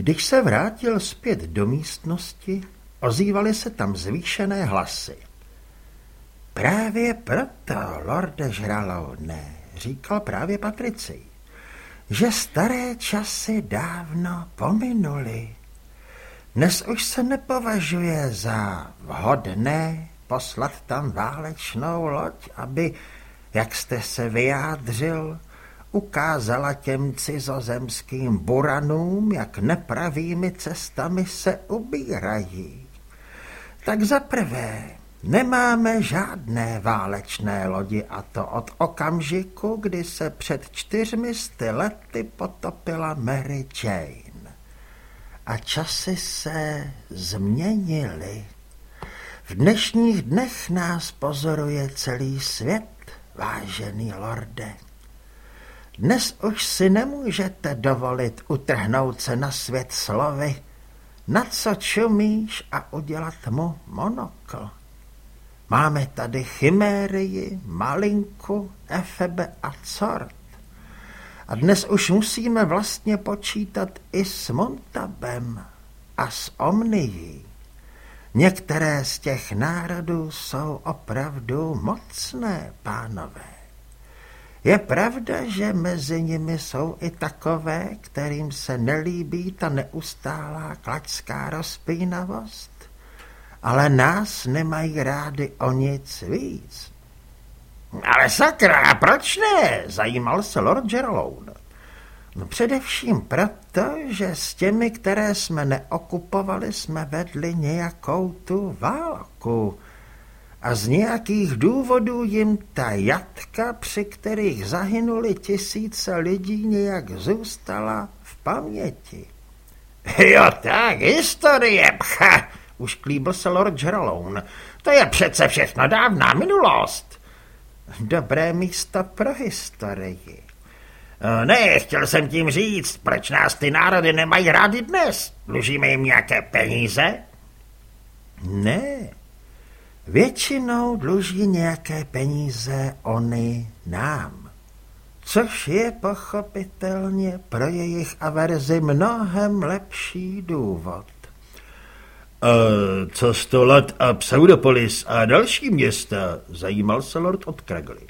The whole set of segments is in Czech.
Když se vrátil zpět do místnosti, ozývaly se tam zvýšené hlasy. Právě proto, lorde Žralouné, říkal právě Patricej, že staré časy dávno pominuly. Dnes už se nepovažuje za vhodné poslat tam válečnou loď, aby, jak jste se vyjádřil, ukázala těm cizozemským buranům, jak nepravými cestami se ubírají. Tak za prvé, nemáme žádné válečné lodi a to od okamžiku, kdy se před čtyřmi sty lety potopila Mary Jane. A časy se změnily. V dnešních dnech nás pozoruje celý svět, vážený lorde. Dnes už si nemůžete dovolit utrhnout se na svět slovy, na co čumíš a udělat mu monokl. Máme tady chimérii, malinku, efebe a cort. A dnes už musíme vlastně počítat i s Montabem a s Omnií. Některé z těch národů jsou opravdu mocné, pánové. Je pravda, že mezi nimi jsou i takové, kterým se nelíbí ta neustálá klačská rozpínavost, ale nás nemají rádi o nic víc. Ale sakra, proč ne? Zajímal se Lord Geralone. No především proto, že s těmi, které jsme neokupovali, jsme vedli nějakou tu válku, a z nějakých důvodů jim ta jatka, při kterých zahynuli tisíce lidí, nějak zůstala v paměti. Jo tak, historie, pcha, už klíbil se Lord Geralone. To je přece všechno dávná minulost. Dobré místo pro historii. Ne, chtěl jsem tím říct, proč nás ty národy nemají rádi dnes. Dlužíme jim nějaké peníze? Ne, Většinou dluží nějaké peníze oni nám, což je pochopitelně pro jejich averzi mnohem lepší důvod. A co Stolat a Pseudopolis a další města, zajímal se lord od Kragly.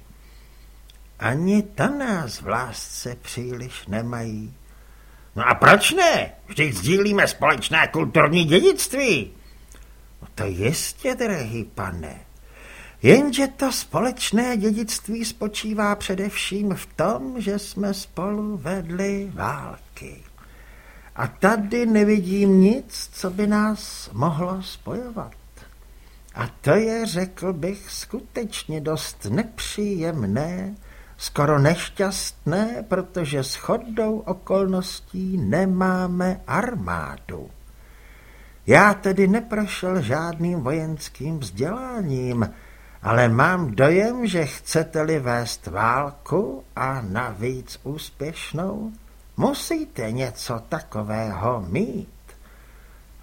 Ani ta nás v lásce příliš nemají. No a proč ne? Vždyť sdílíme společné kulturní dědictví. No to jistě, drahý pane. Jenže to společné dědictví spočívá především v tom, že jsme spolu vedli války. A tady nevidím nic, co by nás mohlo spojovat. A to je, řekl bych, skutečně dost nepříjemné, skoro nešťastné, protože s chodou okolností nemáme armádu. Já tedy neprošel žádným vojenským vzděláním, ale mám dojem, že chcete-li vést válku a navíc úspěšnou, musíte něco takového mít.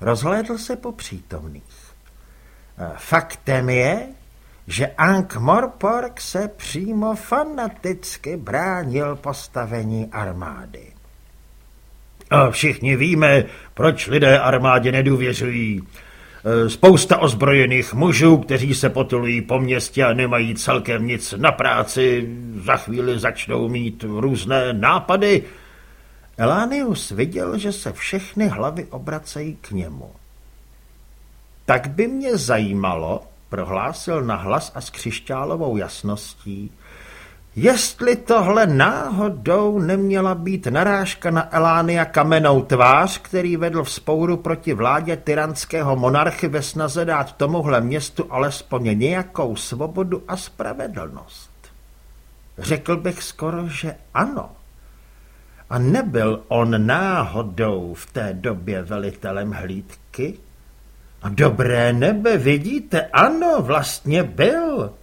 Rozhlédl se po přítomných. Faktem je, že Ankh-Morpork se přímo fanaticky bránil postavení armády. A všichni víme, proč lidé armádě nedůvěřují. E, spousta ozbrojených mužů, kteří se potulují po městě a nemají celkem nic na práci, za chvíli začnou mít různé nápady. Elánius viděl, že se všechny hlavy obracejí k němu. Tak by mě zajímalo, prohlásil nahlas a s křišťálovou jasností, Jestli tohle náhodou neměla být narážka na Elánia kamenou tvář, který vedl v spouru proti vládě tyranského monarchy ve snaze dát tomuhle městu alespoň nějakou svobodu a spravedlnost. Řekl bych skoro, že ano. A nebyl on náhodou v té době velitelem hlídky? A dobré nebe, vidíte, ano, vlastně byl.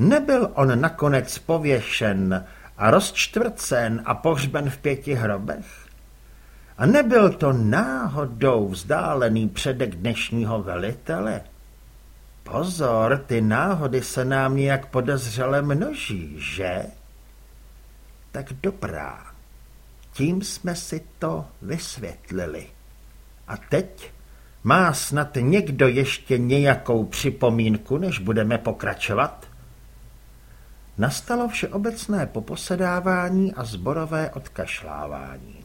Nebyl on nakonec pověšen a rozčtvrcen a pohřben v pěti hrobech? A nebyl to náhodou vzdálený předek dnešního velitele? Pozor, ty náhody se nám nějak podezřele množí, že? Tak dobrá, tím jsme si to vysvětlili. A teď má snad někdo ještě nějakou připomínku, než budeme pokračovat? Nastalo všeobecné poposedávání a zborové odkašlávání.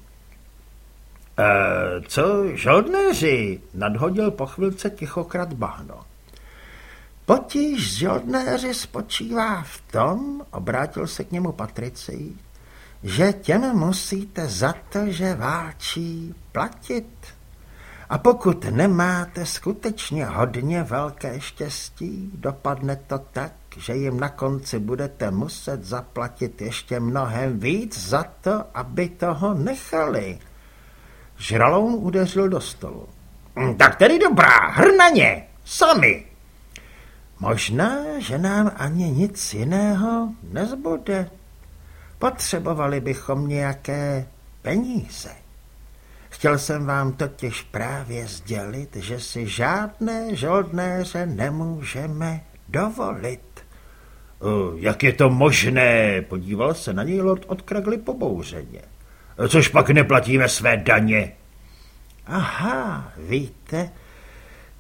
E, co žoldnéři? Nadhodil po chvilce tichokrat bahno. Potíž žoldnéři spočívá v tom, obrátil se k němu Patricí, že těm musíte za to, že válčí, platit. A pokud nemáte skutečně hodně velké štěstí, dopadne to tak, že jim na konci budete muset zaplatit ještě mnohem víc za to, aby toho nechali. Žraloun udeřil do stolu. Hm, tak tedy dobrá, hrnaně, sami. Možná, že nám ani nic jiného nezbude. Potřebovali bychom nějaké peníze. Chtěl jsem vám totiž právě sdělit, že si žádné žoldnéře nemůžeme dovolit. Jak je to možné? Podíval se na něj lord od Kragly pobouřeně. Což pak neplatíme své daně. Aha, víte,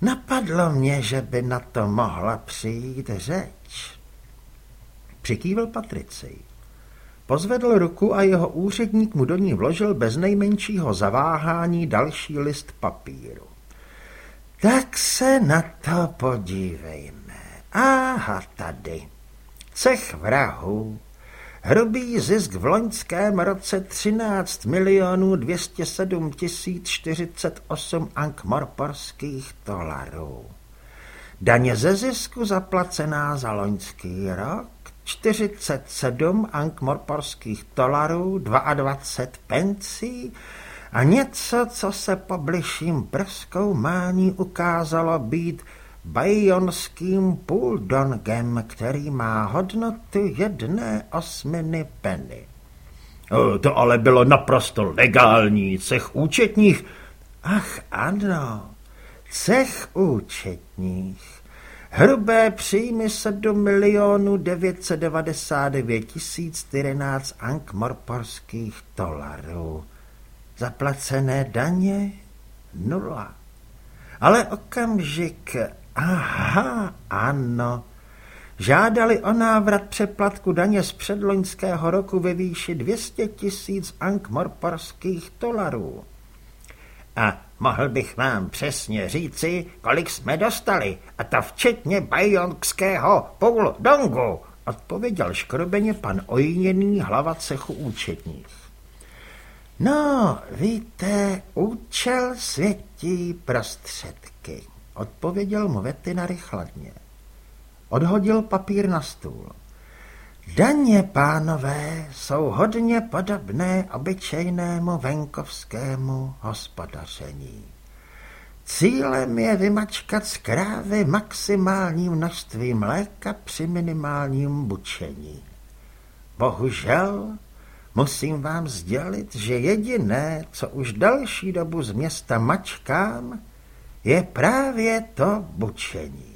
napadlo mě, že by na to mohla přijít řeč. Přikývil Patricej. Pozvedl ruku a jeho úředník mu do ní vložil bez nejmenšího zaváhání další list papíru. Tak se na to podívejme. Aha, tady. Cech vrahů. Hrubý zisk v loňském roce 13 milionů 207 tisíc 48 ankmorporských dolarů. Daně ze zisku zaplacená za loňský rok 47 ankmorporských dolarů, 22 pencí a něco, co se po bližším prozkoumání ukázalo být bajonským půldongem, který má hodnotu jedné osminy penny. To ale bylo naprosto legální, cech účetních. Ach ano, cech účetních. Hrubé příjmy 7 milionů 999 tisíc 14 ankmorporských dolarů. Zaplacené daně nula. Ale okamžik, aha, ano, žádali o návrat přeplatku daně z předloňského roku ve výši 200 tisíc ankmorporských dolarů. A mohl bych vám přesně říci, kolik jsme dostali, a to včetně bajonkského dongu, odpověděl škrobeně pan ojněný hlava cechu účetních. No, víte, účel světí prostředky, odpověděl mu vetinary chladně. Odhodil papír na stůl. Daně, pánové, jsou hodně podobné obyčejnému venkovskému hospodaření. Cílem je vymačkat z krávy maximální množství mléka při minimálním bučení. Bohužel musím vám sdělit, že jediné, co už další dobu z města mačkám, je právě to bučení.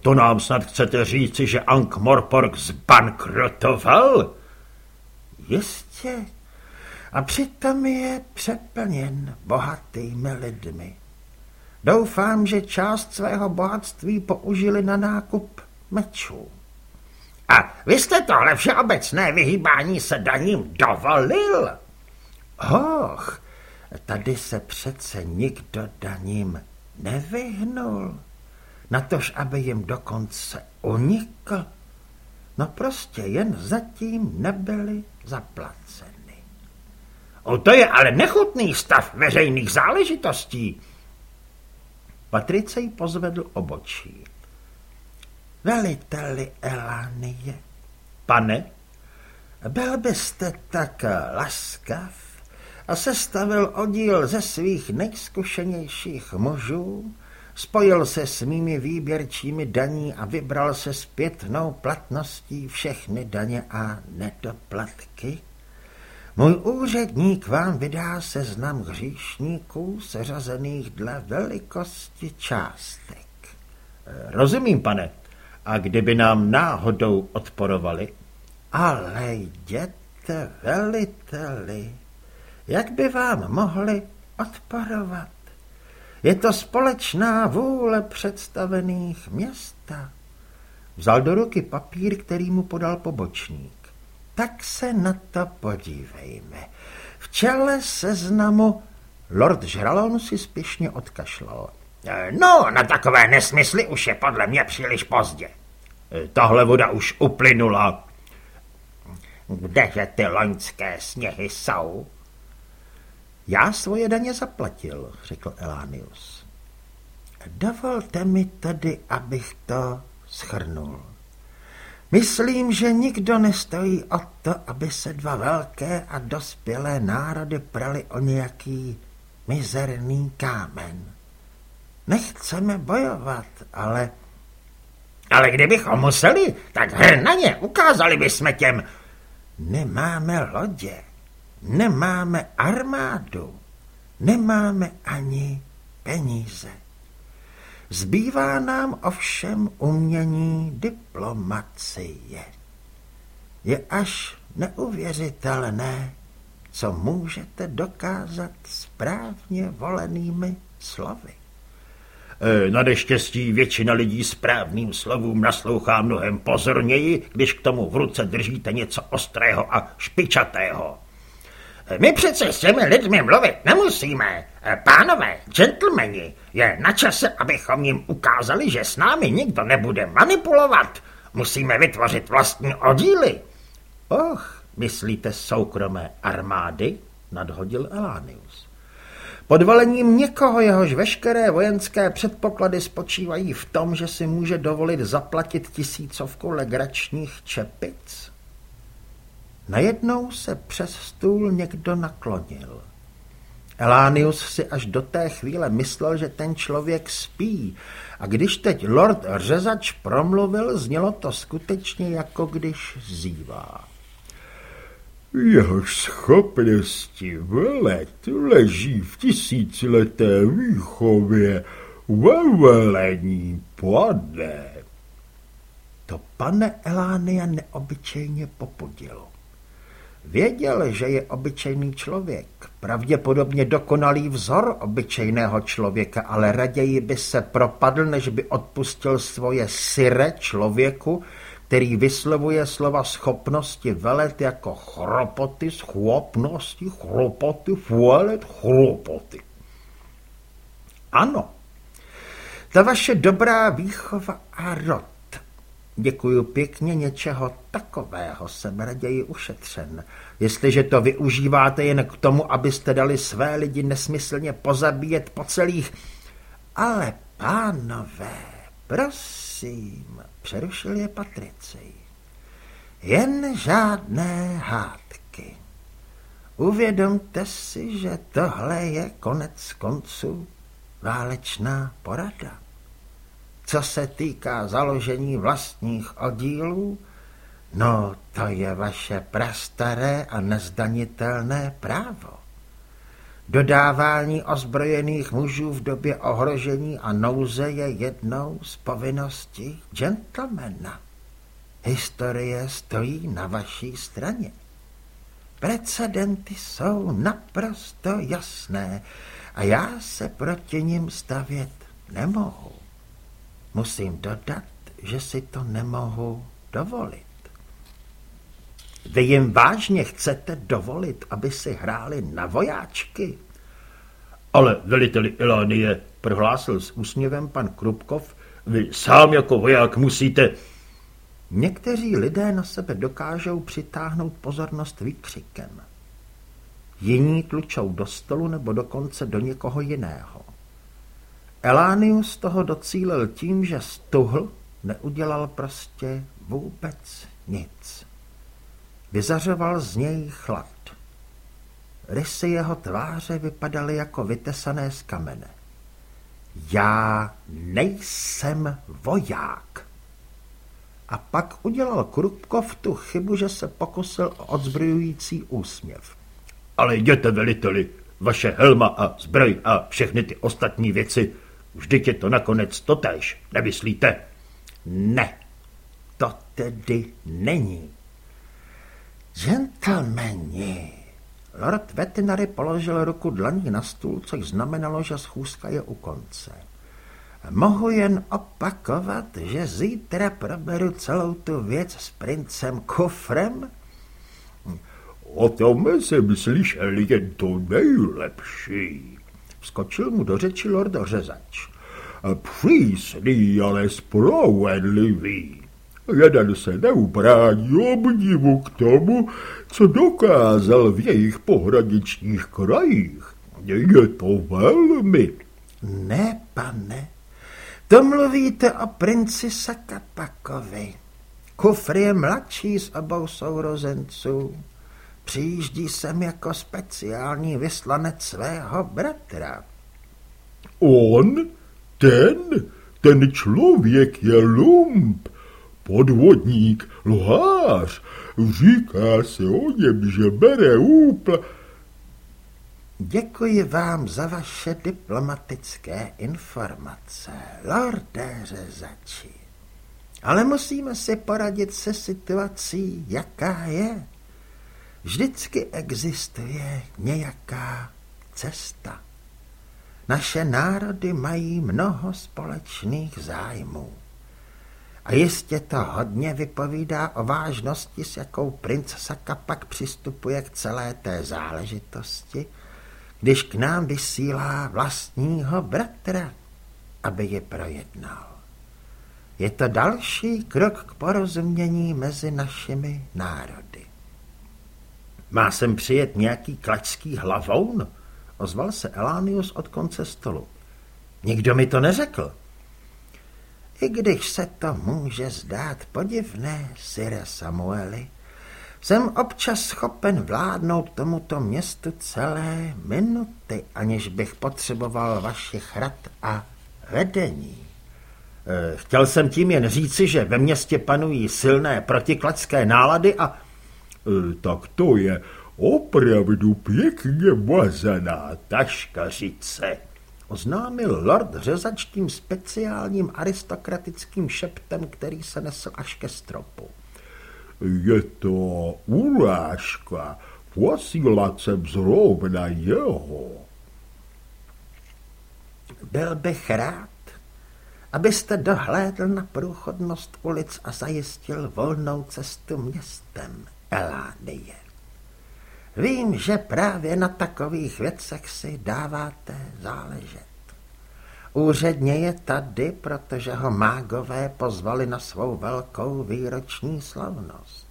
To nám snad chcete říci, že Ankh Morpork zbankrotoval? Jistě. A přitom je přeplněn bohatými lidmi. Doufám, že část svého bohatství použili na nákup mečů. A vy jste tohle všeobecné vyhýbání se daním dovolil? Hoch, tady se přece nikdo daním nevyhnul natož aby jim dokonce unikl. No prostě jen zatím nebyli zaplaceni. O to je ale nechutný stav veřejných záležitostí. Patricej pozvedl obočí. Veliteli Elánie, pane, byl byste tak laskav a sestavil oddíl ze svých nejzkušenějších mužů, Spojil se s mými výběrčími daní a vybral se zpětnou platností všechny daně a nedoplatky. Můj úředník vám vydá seznam hříšníků seřazených dle velikosti částek. Rozumím, pane. A kdyby nám náhodou odporovali? Ale jděte, veliteli, jak by vám mohli odporovat? Je to společná vůle představených města. Vzal do ruky papír, který mu podal pobočník. Tak se na to podívejme. V čele seznamu Lord Žralon si spěšně odkašlal. No, na takové nesmysly už je podle mě příliš pozdě. Tahle voda už uplynula. Kdeže ty loňské sněhy jsou? Já svoje daně zaplatil, řekl Elánius. Dovolte mi tedy, abych to schrnul. Myslím, že nikdo nestojí o to, aby se dva velké a dospělé národy prali o nějaký mizerný kámen. Nechceme bojovat, ale... Ale kdybychom museli, tak na ně, ukázali bychom těm... Nemáme lodě, nemáme armádu, nemáme ani peníze. Zbývá nám ovšem umění diplomacie. Je až neuvěřitelné, co můžete dokázat správně volenými slovy. E, na neštěstí většina lidí správným slovům naslouchá mnohem pozorněji, když k tomu v ruce držíte něco ostrého a špičatého. My přece s těmi lidmi mluvit nemusíme. Pánové, gentlemani, je na čase, abychom jim ukázali, že s námi nikdo nebude manipulovat. Musíme vytvořit vlastní oddíly. Och, myslíte soukromé armády? Nadhodil Elánius. Pod velením někoho, jehož veškeré vojenské předpoklady spočívají v tom, že si může dovolit zaplatit tisícovku legračních čepic? Najednou se přes stůl někdo naklonil. Elánius si až do té chvíle myslel, že ten člověk spí a když teď lord řezač promluvil, znělo to skutečně jako když zívá. Jehož schopnosti velet leží v tisícileté výchově ve velení pade. To pane Elánia neobyčejně popudilo. Věděl, že je obyčejný člověk, pravděpodobně dokonalý vzor obyčejného člověka, ale raději by se propadl, než by odpustil svoje syre člověku, který vyslovuje slova schopnosti velet jako chropoty, schopnosti, chropoty, fuelet, chropoty. Ano, ta vaše dobrá výchova a rod Děkuju pěkně, něčeho takového jsem raději ušetřen. Jestliže to využíváte jen k tomu, abyste dali své lidi nesmyslně pozabíjet po celých... Ale pánové, prosím, přerušil je Patricej. Jen žádné hádky. Uvědomte si, že tohle je konec konců válečná porada. Co se týká založení vlastních oddílů, no to je vaše prastaré a nezdanitelné právo. Dodávání ozbrojených mužů v době ohrožení a nouze je jednou z povinností gentlemana. Historie stojí na vaší straně. Precedenty jsou naprosto jasné a já se proti nim stavět nemohu. Musím dodat, že si to nemohu dovolit. Vy jim vážně chcete dovolit, aby si hráli na vojáčky? Ale veliteli Elánie, prohlásil s úsměvem pan Krupkov, vy sám jako voják musíte... Někteří lidé na sebe dokážou přitáhnout pozornost výkřikem. Jiní tlučou do stolu nebo dokonce do někoho jiného. Elánius toho docílil tím, že stuhl neudělal prostě vůbec nic. Vyzařoval z něj chlad. Rysy jeho tváře vypadaly jako vytesané z kamene. Já nejsem voják. A pak udělal Krupkov tu chybu, že se pokusil o odzbrojující úsměv. Ale jděte, veliteli, vaše helma a zbroj a všechny ty ostatní věci Vždyť je to nakonec totéž, nemyslíte? Ne, to tedy není. Gentlemani, Lord Vetinary položil ruku dlaní na stůl, což znamenalo, že schůzka je u konce. Mohu jen opakovat, že zítra proberu celou tu věc s princem Kofrem? O tom jsem slyšel jen to nejlepší. Vskočil mu do řeči lord řezač. Přísný, ale spravedlivý. Jeden se neubrání obdivu k tomu, co dokázal v jejich pohraničních krajích. Je to velmi. Ne, pane, to mluvíte o princi Sakapakovi. Kufr je mladší z obou sourozenců. Přijíždí sem jako speciální vyslanec svého bratra. On? Ten? Ten člověk je lump, podvodník, lhář. Říká se o něm, že bere úpl... Děkuji vám za vaše diplomatické informace, lorde řezači. Ale musíme si poradit se situací, jaká je. Vždycky existuje nějaká cesta. Naše národy mají mnoho společných zájmů. A jistě to hodně vypovídá o vážnosti, s jakou princ Sakapak přistupuje k celé té záležitosti, když k nám vysílá vlastního bratra, aby je projednal. Je to další krok k porozumění mezi našimi národy. Má sem přijet nějaký klačský hlavoun? Ozval se Elánius od konce stolu. Nikdo mi to neřekl. I když se to může zdát podivné, Sire Samueli, jsem občas schopen vládnout tomuto městu celé minuty, aniž bych potřeboval vašich rad a vedení. Eh, chtěl jsem tím jen říci, že ve městě panují silné protiklacké nálady a... Eh, tak to je opravdu pěkně mazaná taškařice, oznámil lord řezač tím speciálním aristokratickým šeptem, který se nesl až ke stropu. Je to urážka, posílat jsem zrovna jeho. Byl bych rád, abyste dohlédl na průchodnost ulic a zajistil volnou cestu městem, Elánie. Vím, že právě na takových věcech si dáváte záležet. Úředně je tady, protože ho mágové pozvali na svou velkou výroční slavnost.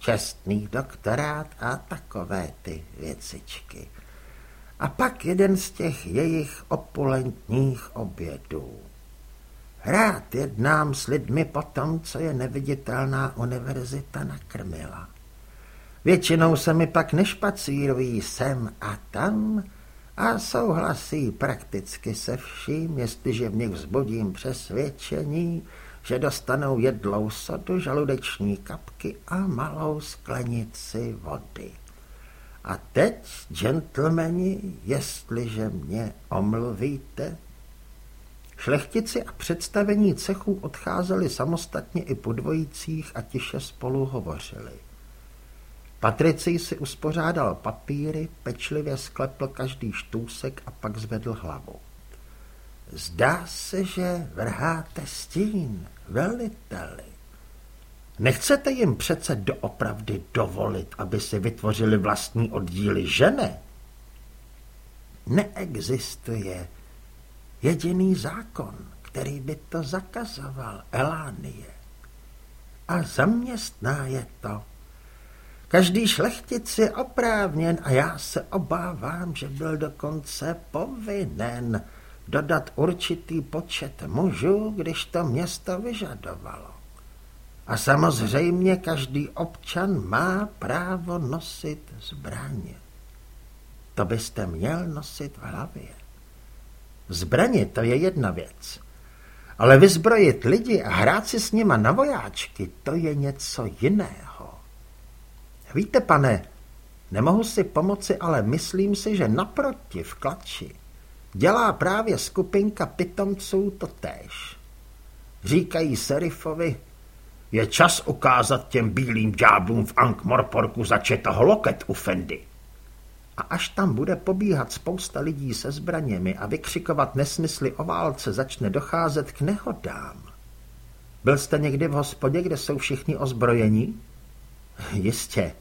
Čestný doktorát a takové ty věcičky. A pak jeden z těch jejich opulentních obědů. Rád jednám s lidmi po tom, co je neviditelná univerzita nakrmila. Většinou se mi pak nešpacírují sem a tam a souhlasí prakticky se vším, jestliže v nich vzbudím přesvědčení, že dostanou jedlou sodu, žaludeční kapky a malou sklenici vody. A teď, gentlemani, jestliže mě omluvíte, šlechtici a představení cechů odcházeli samostatně i po dvojicích a tiše spolu hovořili. Patricej si uspořádal papíry, pečlivě sklepl každý štůsek a pak zvedl hlavu. Zdá se, že vrháte stín, veliteli. Nechcete jim přece doopravdy dovolit, aby si vytvořili vlastní oddíly žene? Neexistuje jediný zákon, který by to zakazoval, Elánie. A zaměstná je to Každý šlechtic je oprávněn a já se obávám, že byl dokonce povinen dodat určitý počet mužů, když to město vyžadovalo. A samozřejmě každý občan má právo nosit zbraně. To byste měl nosit v hlavě. Zbraně to je jedna věc. Ale vyzbrojit lidi a hrát si s nima na vojáčky, to je něco jiného. Víte, pane, nemohu si pomoci, ale myslím si, že naproti v klači dělá právě skupinka pitomců to též. Říkají Serifovi, je čas ukázat těm bílým ďáblům v Ankh-Morporku začet loket u Fendy. A až tam bude pobíhat spousta lidí se zbraněmi a vykřikovat nesmysly o válce, začne docházet k nehodám. Byl jste někdy v hospodě, kde jsou všichni ozbrojení? Jistě.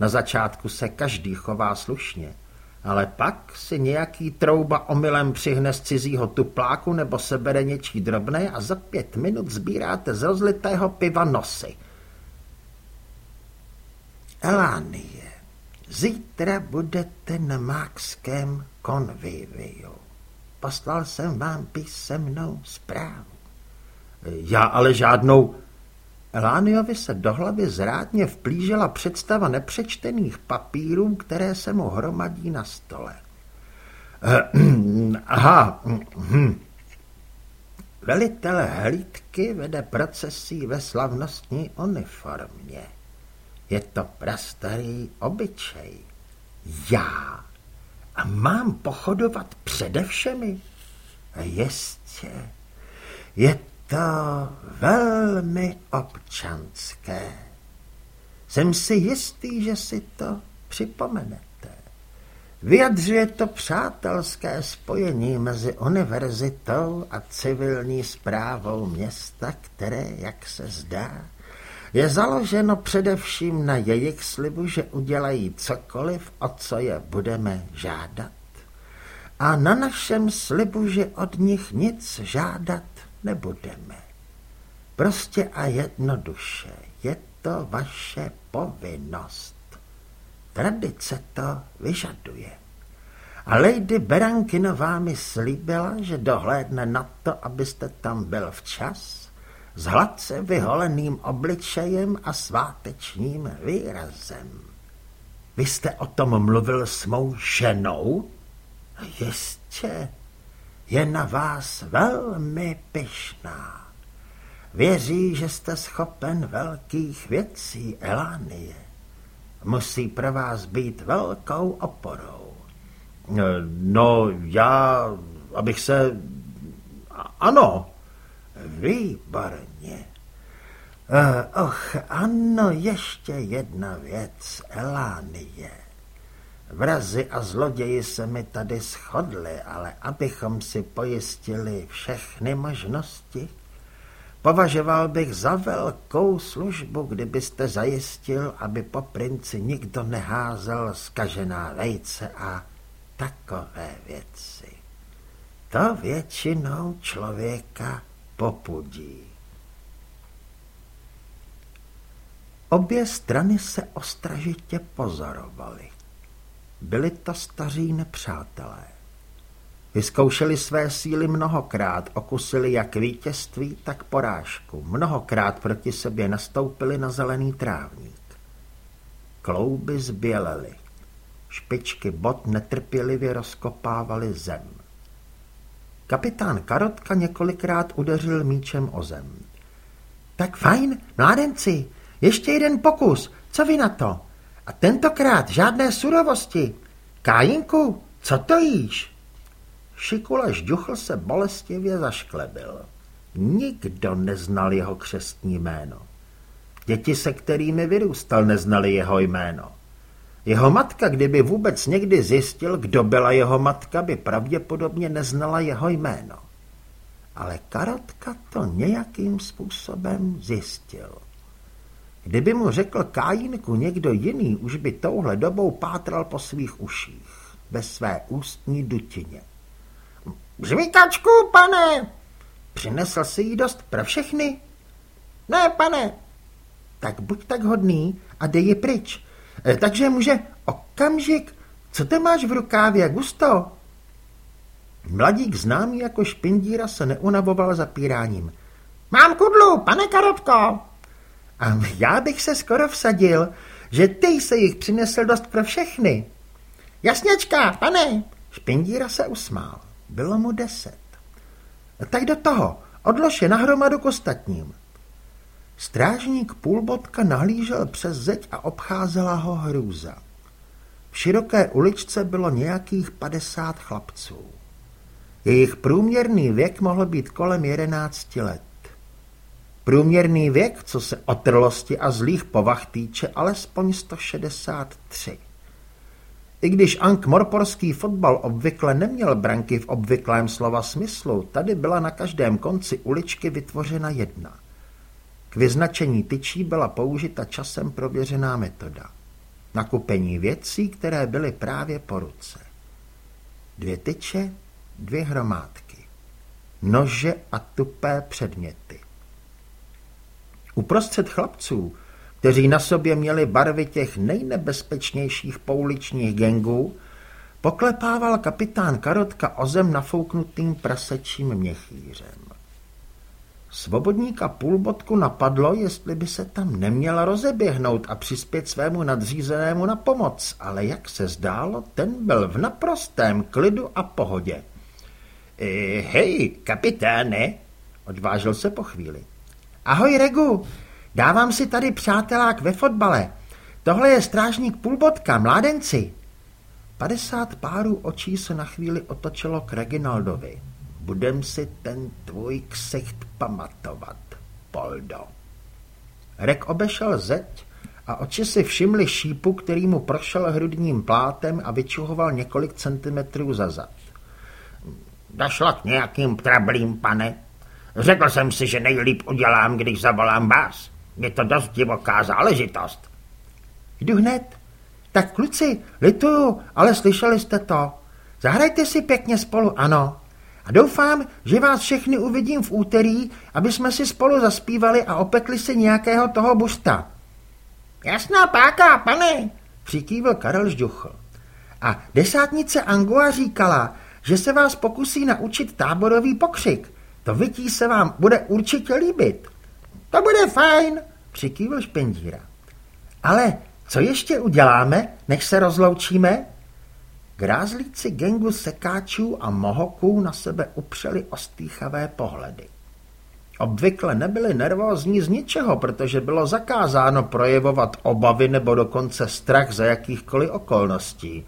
Na začátku se každý chová slušně, ale pak si nějaký trouba omylem přihne z cizího tupláku nebo sebere něčí drobné a za pět minut sbíráte z rozlitého piva nosy. Elánie, zítra budete na mákském konviviu. Poslal jsem vám písemnou zprávu. Já ale žádnou... Elániovi se do hlavy zrádně vplížela představa nepřečtených papírů, které se mu hromadí na stole. Aha. Velitel hlídky vede procesí ve slavnostní uniformě. Je to prastarý obyčej. Já. A mám pochodovat přede všemi? Jistě. Je to velmi občanské. Jsem si jistý, že si to připomenete. Vyjadřuje to přátelské spojení mezi univerzitou a civilní zprávou města, které, jak se zdá, je založeno především na jejich slibu, že udělají cokoliv, o co je budeme žádat. A na našem slibu, že od nich nic žádat nebudeme. Prostě a jednoduše je to vaše povinnost. Tradice to vyžaduje. A Lady Berankinová mi slíbila, že dohlédne na to, abyste tam byl včas, s hladce vyholeným obličejem a svátečním výrazem. Vy jste o tom mluvil s mou ženou? Jistě, je na vás velmi pyšná. Věří, že jste schopen velkých věcí, Elánie. Musí pro vás být velkou oporou. No, já, abych se... Ano. Výborně. Uh, och, ano, ještě jedna věc, Elánie. Vrazy a zloději se mi tady shodli, ale abychom si pojistili všechny možnosti, považoval bych za velkou službu, kdybyste zajistil, aby po princi nikdo neházel skažená vejce a takové věci. To většinou člověka popudí. Obě strany se ostražitě pozorovaly. Byli to staří nepřátelé. Vyzkoušeli své síly mnohokrát, okusili jak vítězství, tak porážku. Mnohokrát proti sobě nastoupili na zelený trávník. Klouby zbělely. Špičky bot netrpělivě rozkopávaly zem. Kapitán Karotka několikrát udeřil míčem o zem. Tak fajn, mládenci, ještě jeden pokus, co vy na to? A tentokrát žádné surovosti. Kájinku, co to jíš? Šikula žduchl se bolestivě zašklebil. Nikdo neznal jeho křestní jméno. Děti, se kterými vyrůstal, neznali jeho jméno. Jeho matka, kdyby vůbec někdy zjistil, kdo byla jeho matka, by pravděpodobně neznala jeho jméno. Ale Karotka to nějakým způsobem zjistil. Kdyby mu řekl Kájinku někdo jiný, už by touhle dobou pátral po svých uších, ve své ústní dutině. Žvíkačku, pane! Přinesl si jí dost pro všechny? Ne, pane. Tak buď tak hodný a dej ji pryč. E, takže může okamžik, co ty máš v rukávě, Gusto? Mladík známý jako špindíra se neunavoval zapíráním. Mám kudlu, pane Karotko. A já bych se skoro vsadil, že ty se jich přinesl dost pro všechny. Jasněčka, pane. Špindíra se usmál. Bylo mu deset. Tak do toho, odlož je nahromadu k ostatním. Strážník půlbotka nahlížel přes zeď a obcházela ho hrůza. V široké uličce bylo nějakých padesát chlapců. Jejich průměrný věk mohl být kolem jedenácti let. Průměrný věk, co se otrlosti a zlých povah týče, alespoň 163. I když Ankh-Morporský fotbal obvykle neměl branky v obvyklém slova smyslu, tady byla na každém konci uličky vytvořena jedna. K vyznačení tyčí byla použita časem prověřená metoda. Nakupení věcí, které byly právě po ruce. Dvě tyče, dvě hromádky. Nože a tupé předměty. Uprostřed chlapců kteří na sobě měli barvy těch nejnebezpečnějších pouličních gengů, poklepával kapitán Karotka o zem nafouknutým prasečím měchýřem. Svobodníka půlbotku napadlo, jestli by se tam neměl rozeběhnout a přispět svému nadřízenému na pomoc, ale jak se zdálo, ten byl v naprostém klidu a pohodě. E, hej, kapitáne, odvážil se po chvíli. Ahoj, Regu, Dávám si tady přátelák ve fotbale. Tohle je strážník půlbotka, mládenci. Padesát párů očí se na chvíli otočilo k Reginaldovi. Budem si ten tvůj ksicht pamatovat, Poldo. Rek obešel zeď a oči si všimli šípu, který mu prošel hrudním plátem a vyčuhoval několik centimetrů za zad. Došlo k nějakým trablím, pane? Řekl jsem si, že nejlíp udělám, když zavolám vás. Je to dost divoká záležitost. Jdu hned. Tak kluci, lituju, ale slyšeli jste to. Zahrajte si pěkně spolu, ano. A doufám, že vás všechny uvidím v úterý, aby jsme si spolu zaspívali a opekli si nějakého toho busta. Jasná páka, pane, přikývil Karel Žduchl. A desátnice Angua říkala, že se vás pokusí naučit táborový pokřik. To vytí se vám bude určitě líbit. To bude fajn, přikývl špendíra. Ale co ještě uděláme, než se rozloučíme? Grázlíci gengu sekáčů a mohoků na sebe upřeli ostýchavé pohledy. Obvykle nebyli nervózní z ničeho, protože bylo zakázáno projevovat obavy nebo dokonce strach za jakýchkoliv okolností.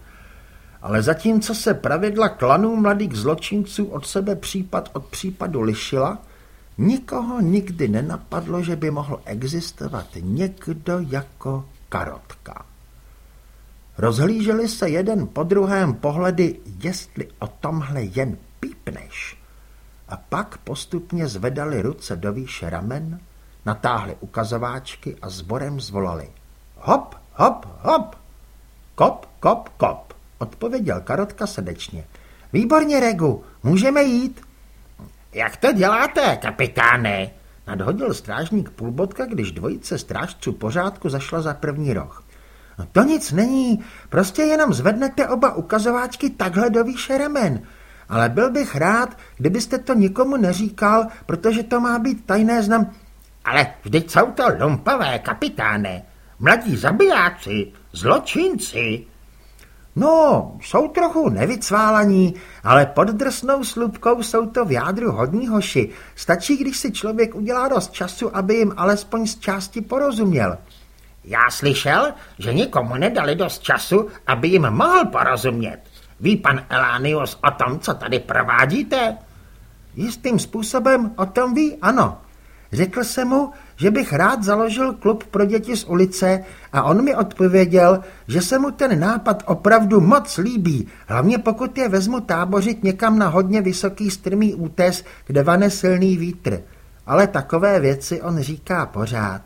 Ale zatímco se pravidla klanů mladých zločinců od sebe případ od případu lišila, Nikoho nikdy nenapadlo, že by mohl existovat někdo jako karotka. Rozhlíželi se jeden po druhém pohledy, jestli o tomhle jen pípneš. A pak postupně zvedali ruce do výše ramen, natáhli ukazováčky a zborem zvolali. Hop, hop, hop! Kop, kop, kop, odpověděl Karotka srdečně. Výborně, Regu, můžeme jít? Jak to děláte, kapitáne? Nadhodil strážník půlbotka, když dvojice strážců pořádku zašla za první roh. No to nic není, prostě jenom zvednete oba ukazováčky takhle do výše remen. Ale byl bych rád, kdybyste to nikomu neříkal, protože to má být tajné znam... Ale vždyť jsou to lumpavé, kapitáne. Mladí zabijáci, zločinci. No, jsou trochu nevycválaní, ale pod drsnou slupkou jsou to v jádru hodní hoši. Stačí, když si člověk udělá dost času, aby jim alespoň z části porozuměl. Já slyšel, že nikomu nedali dost času, aby jim mohl porozumět. Ví pan Elánius o tom, co tady provádíte? Jistým způsobem o tom ví, ano. Řekl jsem mu, že bych rád založil klub pro děti z ulice a on mi odpověděl, že se mu ten nápad opravdu moc líbí, hlavně pokud je vezmu tábořit někam na hodně vysoký strmý útes, kde vane silný vítr. Ale takové věci on říká pořád.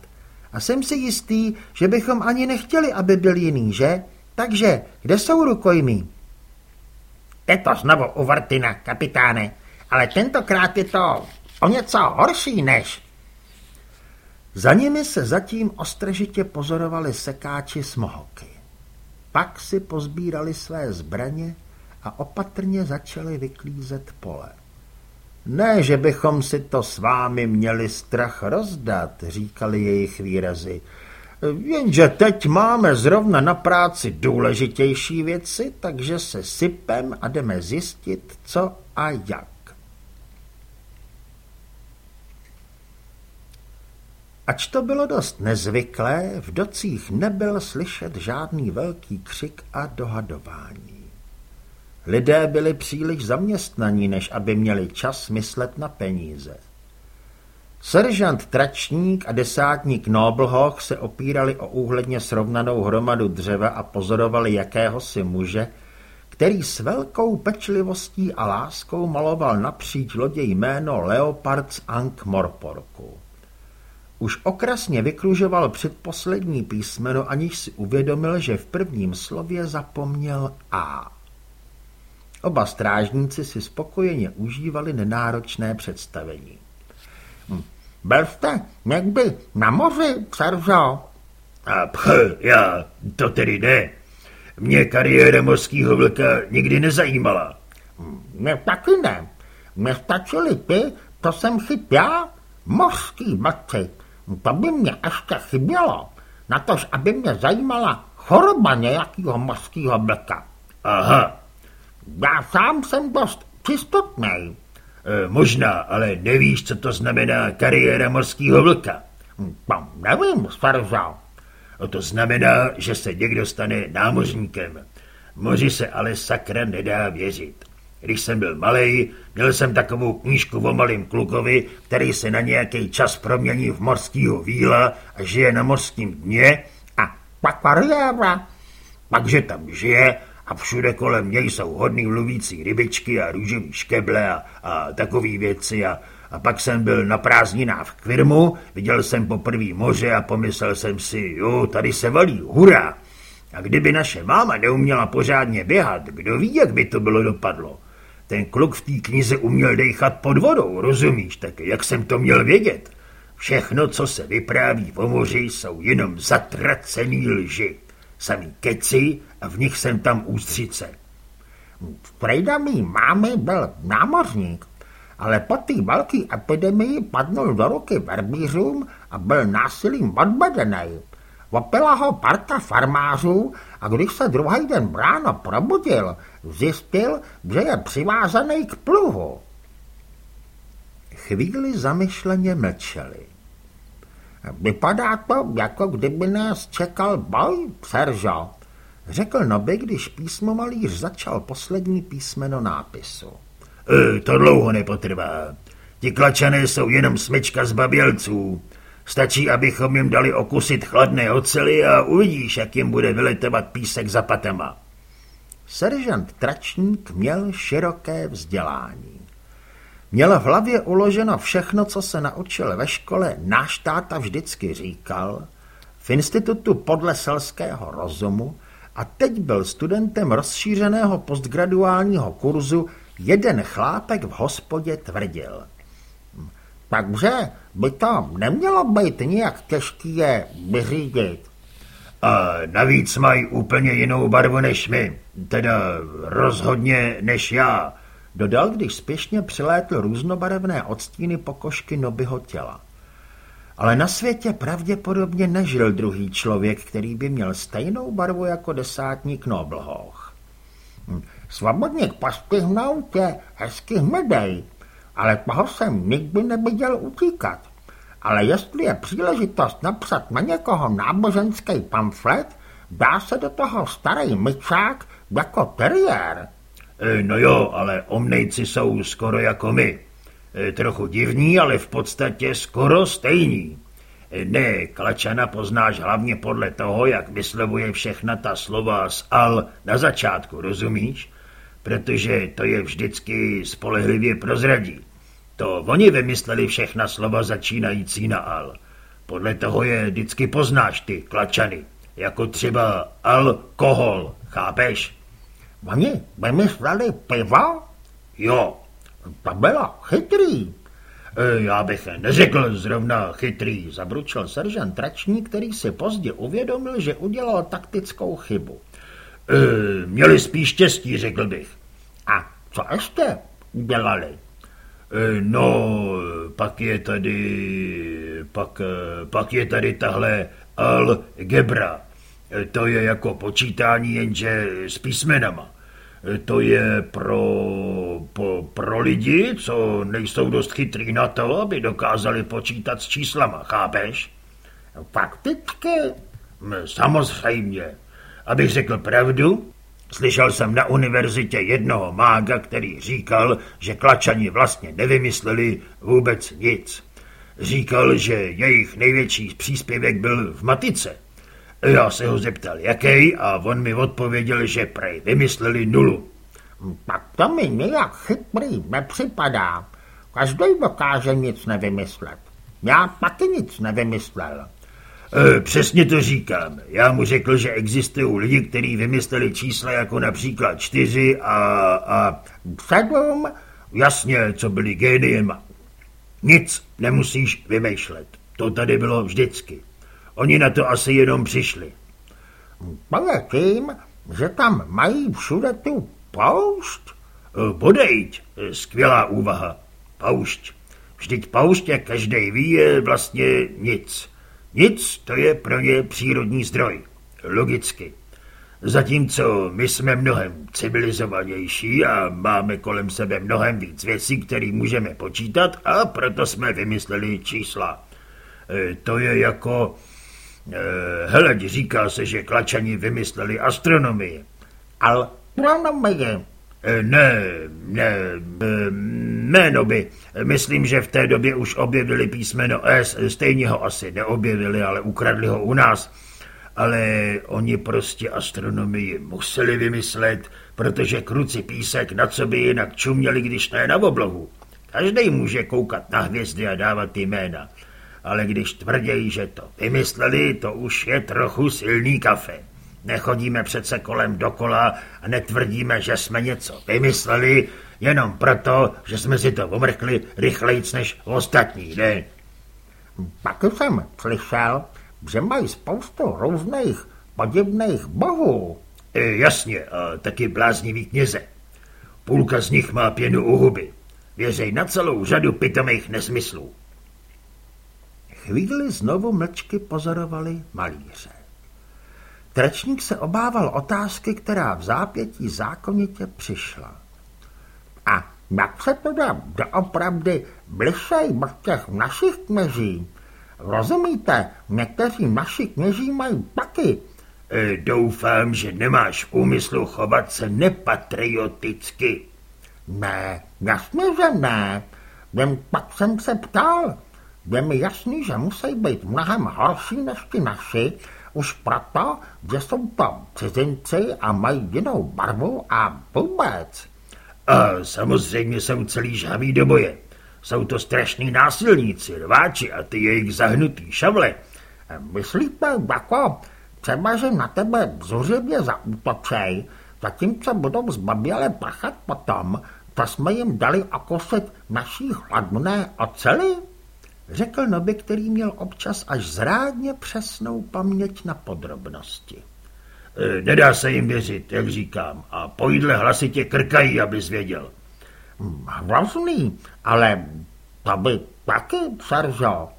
A jsem si jistý, že bychom ani nechtěli, aby byl jiný, že? Takže, kde jsou rukojmí? Je to znovu u Vartina, kapitáne, ale tentokrát je to o něco horší než... Za nimi se zatím ostražitě pozorovali sekáči smohoky. Pak si pozbírali své zbraně a opatrně začali vyklízet pole. Ne, že bychom si to s vámi měli strach rozdat, říkali jejich výrazy. Jenže teď máme zrovna na práci důležitější věci, takže se sypem a jdeme zjistit, co a jak. Ač to bylo dost nezvyklé, v docích nebyl slyšet žádný velký křik a dohadování. Lidé byli příliš zaměstnaní, než aby měli čas myslet na peníze. Seržant Tračník a desátník Noblhoch se opírali o úhledně srovnanou hromadu dřeva a pozorovali jakéhosi muže, který s velkou pečlivostí a láskou maloval napříč lodě jméno Leopards Ankh Morporku. Už okrasně vykružoval předposlední písmeno, aniž si uvědomil, že v prvním slově zapomněl A. Oba strážníci si spokojeně užívali nenáročné představení. Hm. Byl jste někdy na moři, Seržo? A pch, já, to tedy ne. Mě kariéra mořského vlka nikdy nezajímala. Hm, mě taky ne. Mě stačili ty, to jsem chyt já, mořský vlci. To by mě ještě chybělo. Na tož, aby mě zajímala choroba nějakého mořského vlka. Aha. Já sám jsem dost čistotnej. E, možná, ale nevíš, co to znamená kariéra mořského vlka. Hm, to nevím, Svarzo. To znamená, že se někdo stane námořníkem. Moři se ale sakra nedá věřit. Když jsem byl malý, měl jsem takovou knížku o malým klukovi, který se na nějaký čas promění v morskýho víla a žije na mořském dně a pak kariéra. Takže tam žije a všude kolem něj jsou hodný mluvící rybičky a růžový škeble a, a takové věci a, a pak jsem byl na prázdninách v Kvirmu, viděl jsem poprvé moře a pomyslel jsem si, jo, tady se valí, hurá. A kdyby naše máma neuměla pořádně běhat, kdo ví, jak by to bylo dopadlo. Ten kluk v té knize uměl dejchat pod vodou, rozumíš, tak jak jsem to měl vědět? Všechno, co se vypráví o moři, jsou jenom zatracený lži. Samý keci a v nich jsem tam ústřice. Prejda mý mámy byl námořník, ale po té velké epidemii padnul do ruky verbířům a byl násilím odvedený. Opila ho parta farmářů a když se druhý den ráno probudil, zjistil, že je přivázaný k pluhu. Chvíli zamyšleně mlčeli. Vypadá to, jako kdyby nás čekal boj, Seržo, řekl Noby, když písmomalíř začal poslední písmeno nápisu. E, to dlouho nepotrvá. Ti klačané jsou jenom smečka z babělců. Stačí, abychom jim dali okusit chladné ocely a uvidíš, jak jim bude vyletovat písek za patama. Seržant Tračník měl široké vzdělání. Měl v hlavě uloženo všechno, co se naučil ve škole, náš táta vždycky říkal, v institutu podle selského rozumu a teď byl studentem rozšířeného postgraduálního kurzu jeden chlápek v hospodě tvrdil. Takže by to nemělo být nijak těžký je vyřídit. A navíc mají úplně jinou barvu než my, teda rozhodně než já, dodal, když spěšně přilétl různobarevné odstíny pokožky Nobyho těla. Ale na světě pravděpodobně nežil druhý člověk, který by měl stejnou barvu jako desátník Noblhoch. Hm, svobodně postihnout je hezky hmedej, ale toho jsem nikdy neviděl utíkat. Ale jestli je příležitost napsat na někoho náboženský pamflet, dá se do toho starý myčák jako teriér. E, no jo, ale omnejci jsou skoro jako my. E, trochu divní, ale v podstatě skoro stejní. E, ne, Klačana poznáš hlavně podle toho, jak vyslovuje všechna ta slova z al na začátku, rozumíš? Protože to je vždycky spolehlivě prozradí. To oni vymysleli všechna slova začínající na al. Podle toho je vždycky poznáš ty klačany. Jako třeba alkohol, chápeš? Oni vymysleli pivo? Jo. To bylo chytrý. E, já bych neřekl zrovna chytrý, zabručil seržant Tračník, který si pozdě uvědomil, že udělal taktickou chybu. E, měli spíš štěstí, řekl bych. A co ještě udělali? E, no, pak je tady, pak, pak je tady tahle algebra. E, to je jako počítání, jenže s písmenama. To je pro, po, pro lidi, co nejsou dost chytrý na to, aby dokázali počítat s číslama, chápeš? Fakticky? Samozřejmě. Abych řekl pravdu, Slyšel jsem na univerzitě jednoho mága, který říkal, že klačani vlastně nevymysleli vůbec nic. Říkal, že jejich největší příspěvek byl v matice. Já se ho zeptal, jaký, a on mi odpověděl, že prej vymysleli nulu. Tak to mi nějak chytrý nepřipadá. Každý dokáže nic nevymyslet. Já taky nic nevymyslel. E, přesně to říkám. Já mu řekl, že existují lidi, kteří vymysleli čísla jako například čtyři a, a sedm. Jasně, co byli géniema. Nic nemusíš vymýšlet. To tady bylo vždycky. Oni na to asi jenom přišli. Je tím, že tam mají všude tu poušť. Podejď, e, skvělá úvaha. Poušť. Vždyť poušť, jak každý ví, je vlastně nic. Nic to je pro ně přírodní zdroj. Logicky. Zatímco my jsme mnohem civilizovanější a máme kolem sebe mnohem víc věcí, které můžeme počítat a proto jsme vymysleli čísla. E, to je jako... E, hele, říká se, že klačani vymysleli astronomii. Astronomie? Ne, ne, ne, noby. Myslím, že v té době už objevili písmeno S, stejně ho asi neobjevili, ale ukradli ho u nás ale oni prostě astronomii museli vymyslet, protože kruci písek, na co by jinak čuměli, když ne na oblohu. Každý může koukat na hvězdy a dávat jména, ale když tvrdějí, že to vymysleli, to už je trochu silný kafe. Nechodíme přece kolem dokola a netvrdíme, že jsme něco vymysleli, jenom proto, že jsme si to omrkli rychlejc než ostatní, ne? Pak jsem slyšel, že mají spoustu různých podivných bohů. E, jasně, a taky bláznivý kněze. Půlka z nich má pěnu u huby. Věřej na celou řadu pitomých nesmyslů. Chvíli znovu mlčky pozorovali malíře. Trečník se obával otázky, která v zápětí zákonitě přišla. A jak se to dá doopravdy bližšej od těch našich kněží? Rozumíte, někteří naši kněží mají taky. E, doufám, že nemáš v úmyslu chovat se nepatrioticky. Ne, jasně, že ne. Jen pak jsem se ptal. Je mi jasný, že musí být mnohem horší než ti naši, už proto, že jsou to cizinci a mají jinou barvu a vůbec. A samozřejmě jsou celý žhavý do boje. Jsou to strašní násilníci, rváči a ty jejich zahnutý šavle. Myslíte, jako třeba, že na tebe zuřivě zaútočej, zatímco budou zbaběle pachat potom, to jsme jim dali okosit naší chladné oceli? Řekl Noby, který měl občas až zrádně přesnou paměť na podrobnosti. E, nedá se jim věřit, jak říkám, a po jídle hlasitě krkají, abys věděl. Hrozný, ale to by taky, Seržo.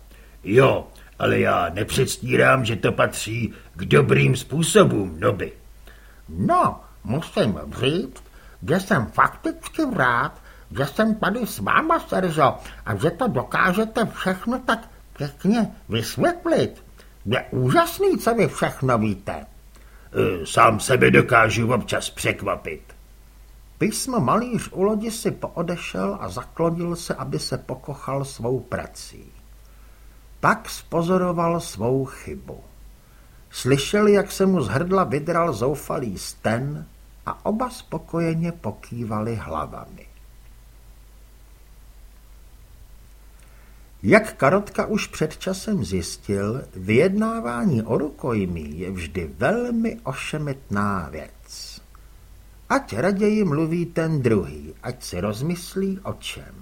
Jo, ale já nepředstírám, že to patří k dobrým způsobům, Noby. No, musím říct, že jsem fakticky rád, že jsem tady s váma, Seržo, a že to dokážete všechno tak pěkně vysvětlit. Je úžasný, co vy všechno víte. E, sám sebe dokážu občas překvapit. Písmo malíř u lodi si poodešel a zaklonil se, aby se pokochal svou prací. Pak spozoroval svou chybu. Slyšel, jak se mu z hrdla vydral zoufalý sten a oba spokojeně pokývali hlavami. Jak Karotka už před časem zjistil, vyjednávání o rukojmí je vždy velmi ošemetná věc. Ať raději mluví ten druhý, ať si rozmyslí o čem.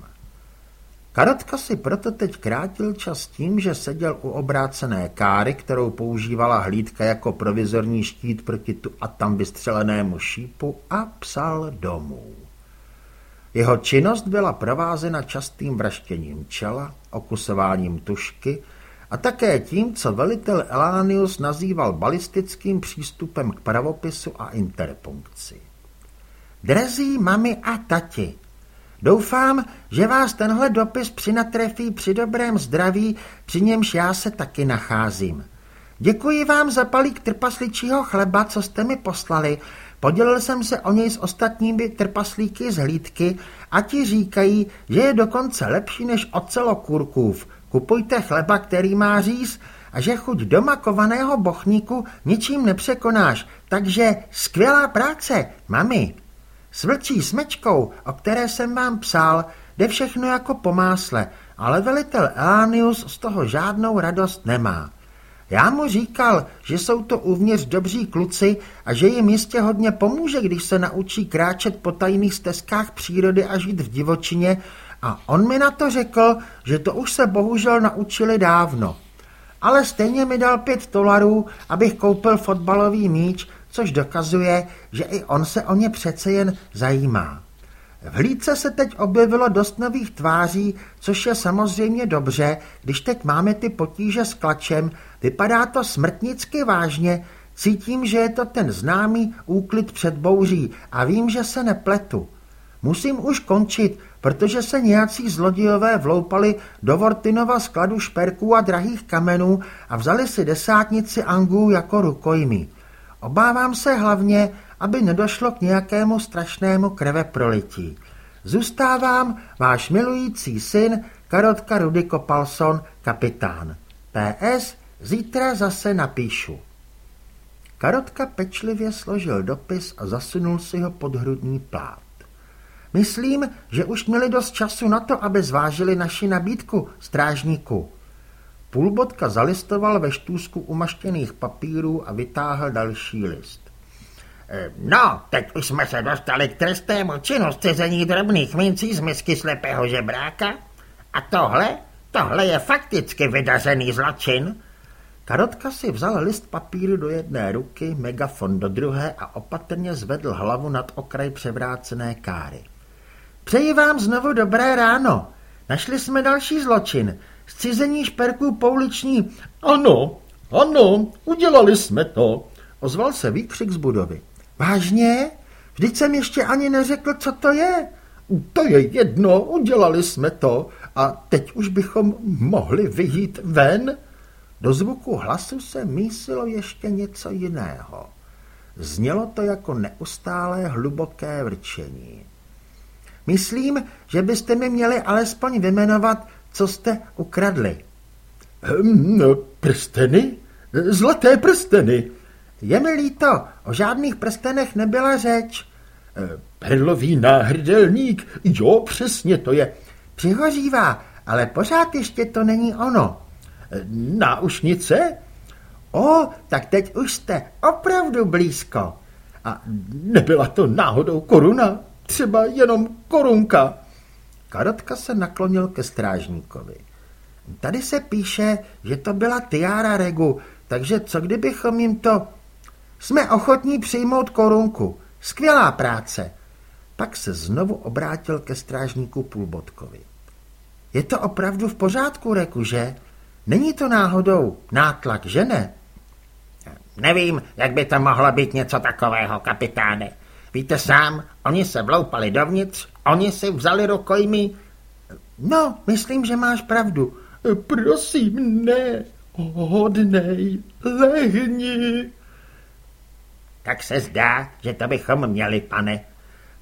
Karotka si proto teď krátil čas tím, že seděl u obrácené káry, kterou používala hlídka jako provizorní štít proti tu a tam vystřelenému šípu a psal domů. Jeho činnost byla provázena častým vraštěním čela, okusováním tušky a také tím, co velitel Elánius nazýval balistickým přístupem k pravopisu a interpunkci. Drazí mami a tati, doufám, že vás tenhle dopis přinatrefí při dobrém zdraví, při němž já se taky nacházím. Děkuji vám za palík trpasličího chleba, co jste mi poslali. Podělil jsem se o něj s ostatními trpaslíky z hlídky a ti říkají, že je dokonce lepší než ocelokurkův, kupujte chleba, který má říz a že chuť doma kovaného bochníku ničím nepřekonáš. Takže skvělá práce, mami. S vlčí smečkou, o které jsem vám psal, jde všechno jako po másle, ale velitel Elánius z toho žádnou radost nemá. Já mu říkal, že jsou to uvnitř dobří kluci a že jim jistě hodně pomůže, když se naučí kráčet po tajných stezkách přírody a žít v divočině a on mi na to řekl, že to už se bohužel naučili dávno. Ale stejně mi dal pět dolarů, abych koupil fotbalový míč, což dokazuje, že i on se o ně přece jen zajímá. V hlídce se teď objevilo dost nových tváří, což je samozřejmě dobře, když teď máme ty potíže s klačem, vypadá to smrtnicky vážně, cítím, že je to ten známý úklid před bouří a vím, že se nepletu. Musím už končit, protože se nějací zlodějové vloupali do Vortinova skladu šperků a drahých kamenů a vzali si desátnici angů jako rukojmí. Obávám se hlavně, aby nedošlo k nějakému strašnému krveprolití. Zůstávám váš milující syn Karotka Rudy Kopalson, kapitán. PS, zítra zase napíšu. Karotka pečlivě složil dopis a zasunul si ho pod hrudní plát. Myslím, že už měli dost času na to, aby zvážili naši nabídku, strážníku. Půlbodka zalistoval ve štůzku umaštěných papírů a vytáhl další list. Eh, no, teď už jsme se dostali k trestnému činu zcezení drobných mincí z misky slepého žebráka. A tohle, tohle je fakticky vydařený zločin. Karotka si vzal list papíru do jedné ruky, megafon do druhé a opatrně zvedl hlavu nad okraj převrácené káry. Přeji vám znovu dobré ráno. Našli jsme další zločin. Zcizení šperků pouliční. Ano, ano, udělali jsme to. Ozval se výkřik z budovy. Vážně? Vždyť jsem ještě ani neřekl, co to je. To je jedno, udělali jsme to a teď už bychom mohli vyjít ven. Do zvuku hlasu se mísilo ještě něco jiného. Znělo to jako neustálé hluboké vrčení. Myslím, že byste mi měli alespoň vymenovat, co jste ukradli. Hm, prsteny? Zlaté prsteny. Je mi líto, o žádných prstenech nebyla řeč. E, perlový náhrdelník, jo, přesně to je. Přihořívá, ale pořád ještě to není ono. E, náušnice? O, tak teď už jste opravdu blízko. A nebyla to náhodou koruna? Třeba jenom korunka. Karotka se naklonil ke strážníkovi. Tady se píše, že to byla tiára Regu, takže co kdybychom jim to... Jsme ochotní přijmout korunku. Skvělá práce. Pak se znovu obrátil ke strážníku Půlbotkovi. Je to opravdu v pořádku, Reku, že? Není to náhodou nátlak, že ne? Nevím, jak by to mohlo být něco takového, kapitáne. Víte sám, oni se vloupali dovnitř, oni si vzali rukojmí. No, myslím, že máš pravdu. Prosím, ne, hodnej, lehni. Tak se zdá, že to bychom měli, pane,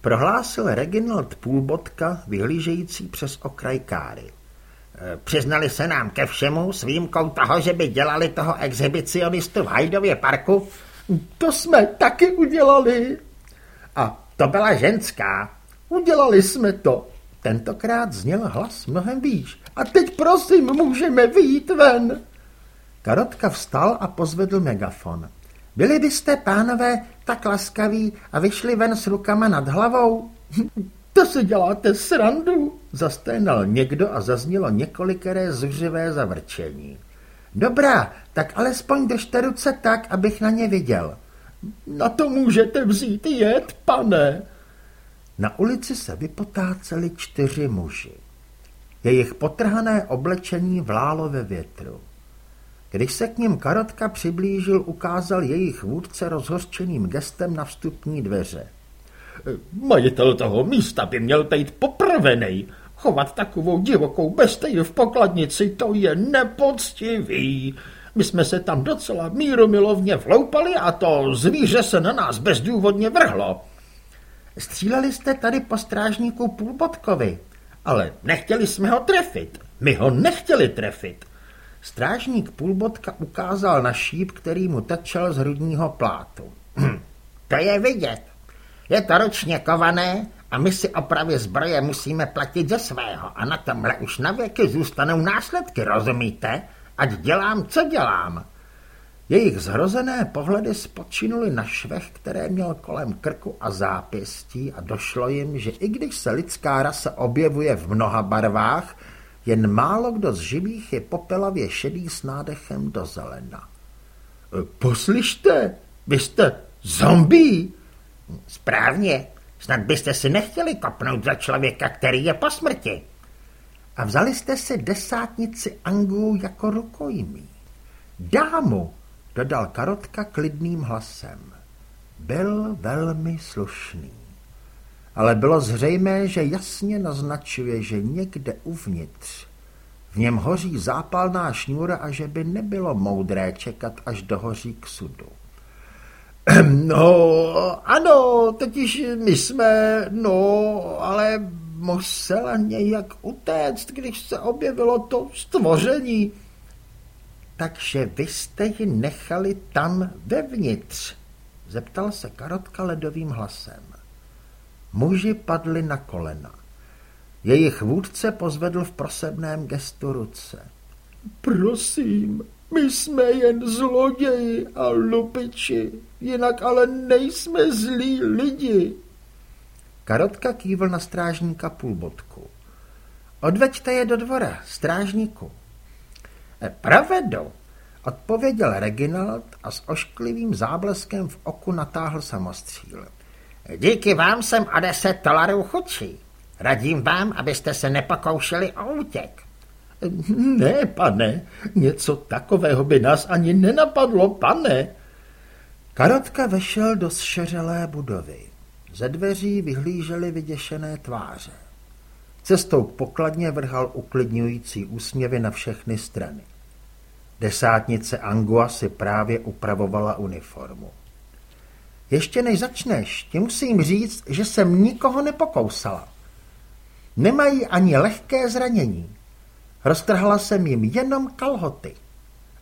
prohlásil Reginald Půlbotka, vyhlížející přes okraj káry. E, přiznali se nám ke všemu s výjimkou toho, že by dělali toho exhibicionistu v Hajdově parku. To jsme taky udělali. A to byla ženská. Udělali jsme to. Tentokrát zněl hlas mnohem výš. A teď prosím, můžeme vyjít ven. Karotka vstal a pozvedl megafon. Byli byste, pánové, tak laskaví a vyšli ven s rukama nad hlavou? To si děláte srandu, zasténal někdo a zaznělo několikeré zuřivé zavrčení. Dobrá, tak alespoň držte ruce tak, abych na ně viděl. Na to můžete vzít jet, pane. Na ulici se vypotáceli čtyři muži. Jejich potrhané oblečení vlálo ve větru. Když se k ním Karotka přiblížil, ukázal jejich vůdce rozhořčeným gestem na vstupní dveře. Majitel toho místa by měl být popravený. Chovat takovou divokou bestii v pokladnici, to je nepoctivý. My jsme se tam docela míromilovně vloupali a to zvíře se na nás bezdůvodně vrhlo. Stříleli jste tady po strážníku Půlbotkovi. Ale nechtěli jsme ho trefit. My ho nechtěli trefit. Strážník půlbotka ukázal na šíp, který mu tečel z hrudního plátu. Hm, to je vidět. Je to ročně kované a my si opravě zbroje musíme platit ze svého a na tomhle už na věky zůstanou následky, rozumíte? Ať dělám, co dělám. Jejich zhrozené pohledy spočinuly na švech, které měl kolem krku a zápěstí a došlo jim, že i když se lidská rasa objevuje v mnoha barvách, jen málo kdo z živých je popelavě šedý s nádechem do zelena. Poslyšte, vy jste zombie. Správně, snad byste si nechtěli kopnout za člověka, který je po smrti. A vzali jste si desátnici Angů jako rukojmí. Dámu, dodal Karotka klidným hlasem. Byl velmi slušný. Ale bylo zřejmé, že jasně naznačuje, že někde uvnitř v něm hoří zápalná šňůra a že by nebylo moudré čekat, až dohoří k sudu. No, ano, totiž my jsme, no, ale musela nějak utéct, když se objevilo to stvoření. Takže vy jste ji nechali tam vevnitř, zeptal se Karotka ledovým hlasem. Muži padli na kolena. Jejich vůdce pozvedl v prosebném gestu ruce. Prosím, my jsme jen zloději a lupiči, jinak ale nejsme zlí lidi. Karotka kývl na strážníka půlbotku. Odveďte je do dvora, strážníku. E, provedu, odpověděl Reginald a s ošklivým zábleskem v oku natáhl samostříl. Díky vám jsem o deset dolarů chudší. Radím vám, abyste se nepokoušeli o útěk. Ne, pane, něco takového by nás ani nenapadlo, pane. Karotka vešel do zšeřelé budovy. Ze dveří vyhlížely vyděšené tváře. Cestou pokladně vrhal uklidňující úsměvy na všechny strany. Desátnice Angua si právě upravovala uniformu. Ještě než začneš, ti musím říct, že jsem nikoho nepokousala. Nemají ani lehké zranění. Roztrhla jsem jim jenom kalhoty.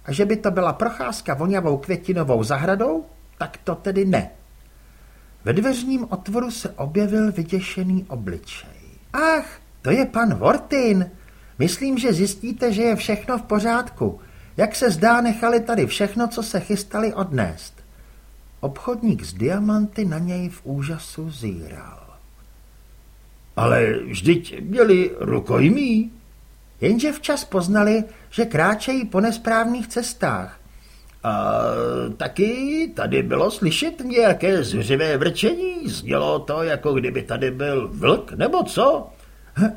A že by to byla procházka voňavou květinovou zahradou, tak to tedy ne. Ve dveřním otvoru se objevil vyděšený obličej. Ach, to je pan Vortin. Myslím, že zjistíte, že je všechno v pořádku. Jak se zdá, nechali tady všechno, co se chystali odnést. Obchodník z diamanty na něj v úžasu zíral. Ale vždyť měli rukojmí. Jenže včas poznali, že kráčejí po nesprávných cestách. A taky tady bylo slyšet nějaké zřivé vrčení. Znělo to, jako kdyby tady byl vlk, nebo co?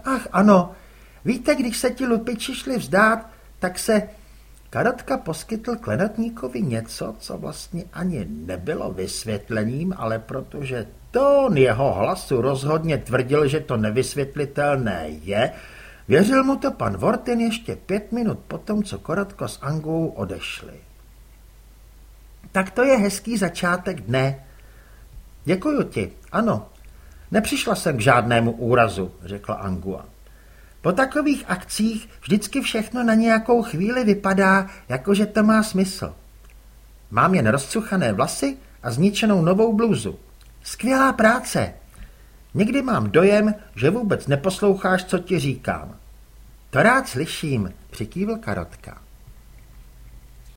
Ach, ano. Víte, když se ti lupiči šli vzdát, tak se Karotka poskytl klenotníkovi něco, co vlastně ani nebylo vysvětlením, ale protože tón jeho hlasu rozhodně tvrdil, že to nevysvětlitelné je, věřil mu to pan Vorten ještě pět minut potom, co Korotko s Angou odešli. Tak to je hezký začátek dne. Děkuju ti, ano. Nepřišla jsem k žádnému úrazu, řekla Angua. Po takových akcích vždycky všechno na nějakou chvíli vypadá, jako že to má smysl. Mám jen rozcuchané vlasy a zničenou novou bluzu. Skvělá práce. Někdy mám dojem, že vůbec neposloucháš, co ti říkám. To rád slyším, přikývl Karotka.